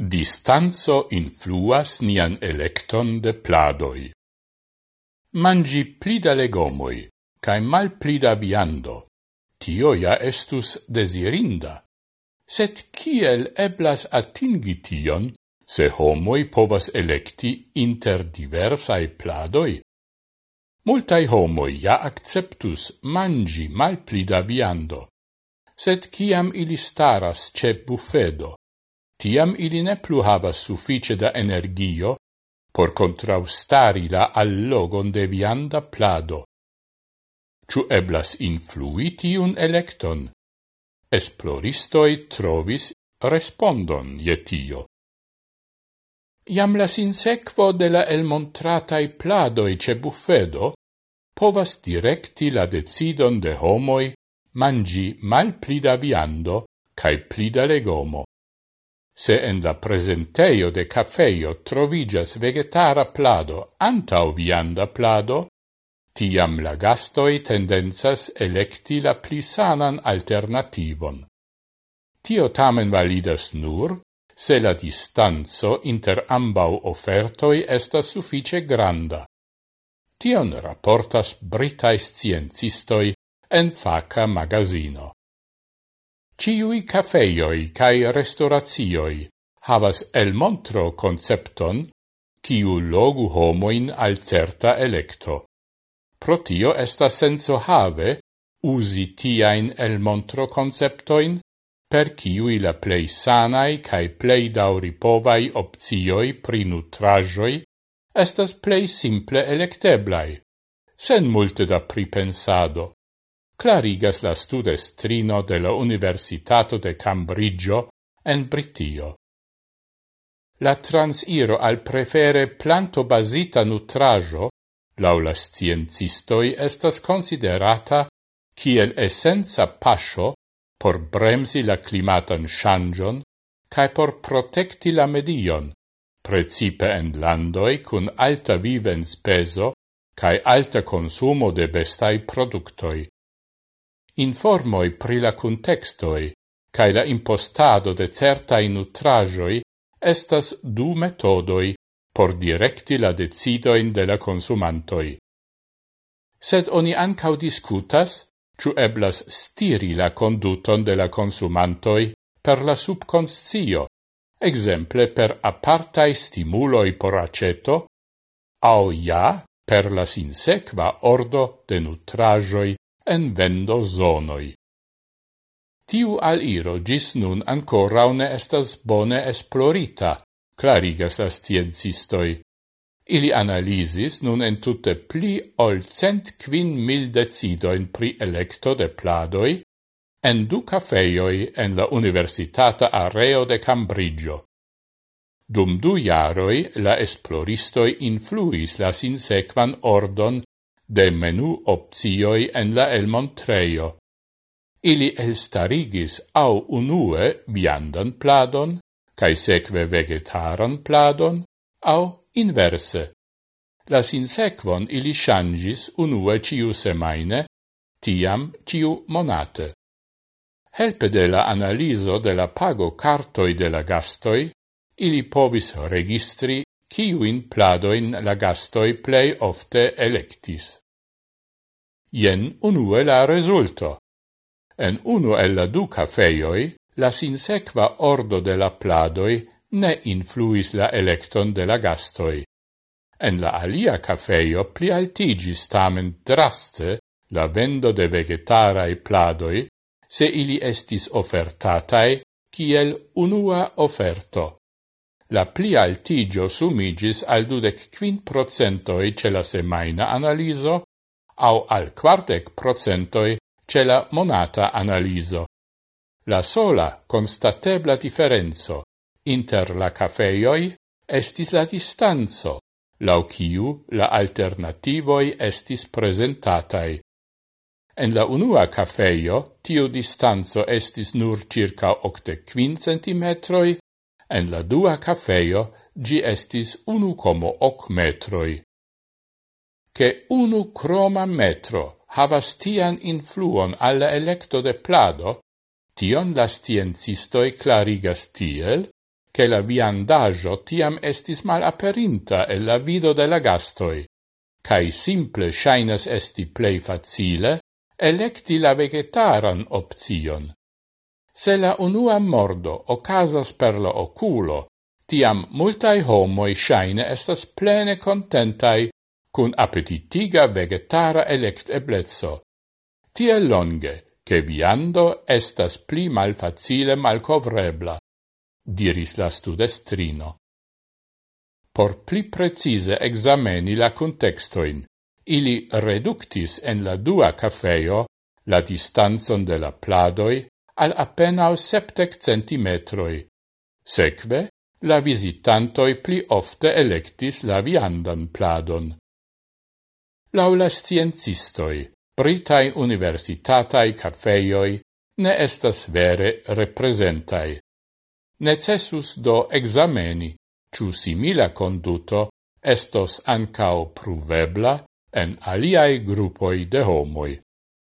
Distanzo influas nian electon de pladoi. Mangi plida legomoi, cae mal plida viando. Tio ja estus desirinda. Sed kiel eblas atingi tion, se homoi povas electi inter diversae pladoi? Multai homoi ja acceptus mangi mal plida viando, sed kiam ili staras ce buffedo, tiam ili ne plu havas suffice da energio por contraustari la allogon de vianda plado. Ciu eblas influiti un electon? Esploristoi trovis respondon je tio. Iam la sinsequo de la elmontratai pladoi ce buffedo povas directi la decidon de homoi mangi mal plida viando cae plida legomo. Se en la presenteio de cafeio trovigas vegetara plado antau vianda plado, tiam la gastoi tendenzas electi la plisanan alternativon. Tio tamen validas nur, se la distanzo inter ambau offertoi estas suffice granda. Tion rapportas britais sciencistoi en faca magazino. Ciui cafeioi cae restauratioi havas el montro concepton, ciu logu homoin al certa electo. Pro tio estas senso have usi tiain el montro conceptoin, per ciui la plei sanai cae plei dauripovai opcioi pri nutrajoi estas plei simple electeblai, sen multe da pripensado clarigas la studestrino de la Universitato de Cambridge en Britio. La transiro al prefere planto-basita nutrajo, laula sciencistoi, estas considerata kiel essenza pascio por bremsi la climatan shangion cae por protecti la medion, precipe en landoi cun alta vivens peso cae alta consumo de bestai productoi informoi pri la contextoi cae la impostado de certai nutrajoi estas du metodoi por directi la decidoin de la consumantoi. Sed oni ancau discutas, ciu eblas stiri la conduton de la consumantoi per la subconscio, exemple per apartai stimuloi por aceto, au ja per la sinsequa ordo de nutrajoi en vendo zonoi. Tiu al iro gis nun ancora ne estas bone esplorita, clarigas as sciencistoi. Ili analisis nun en tutte pli ol cent quin mil decidoin pri electo de pladoi en du cafeioi en la Universitata Areo de Cambridge. Dum du jaroi la esploristoi influis la sinsequan ordon de menu opzioi en la elmontreio. Ili elstarigis au unue viandan pladon, cae seque vegetaran pladon, au inverse. La sinsequon ili changis unue ciu semaine, tiam ciu monate. Helpe de la analiso de la pago cartoi de la gastoi, ili povis registri ciuin pladoin la gastoi plei ofte electis. Ien unue la resulto. En unu el la du cafeioi, la sinsequa ordo de la pladoi ne influis la electon de la gastoi. En la alia cafeio pli altigis tamen draste la vendo de vegetarae pladoi, se ili estis ofertatai kiel unua oferto. La pli altigio sumigis al dudec quin procentoi ce la semaina analiso, au al quartec procentoi ce la monata analiso. La sola constatebla differenzo inter la cafeioi estis la distanzo, lau ciu la alternativoi estis presentatai. En la unua cafeio tiu distanzo estis nur circa 85 centimetroi, En la dua cafeio gi estis unu como hoc metroi. Che unu croma metro havas tian influon alla electo de plado, tion la sciencistoi clarigas tiel, che la viandaggio tiam estis mal aperinta e la vido de la gastoi, cae simple shainas esti plei facile electi la vegetaran opzion, Se la unua mordo ocasas per lo oculo, tiam multai homoi shaine estas plene contentai cun appetitiga vegetara elect eblezzo. Tie longe, che viando estas pli malfacile malcovrebla, diris la studestrino. Por pli precise exameni la contextoin, ili reductis en la dua cafeo la distanzon de la pladoi al appenao septec centimetroi. Seque, la visitantoi pli ofte electis la viandan pladon. Laula sciencistoi, britai universitatai cafeioi ne estas vere representai. Necessus do exameni, ciu simila conduto estos ancao pruvebla en aliai gruppoi de homoi.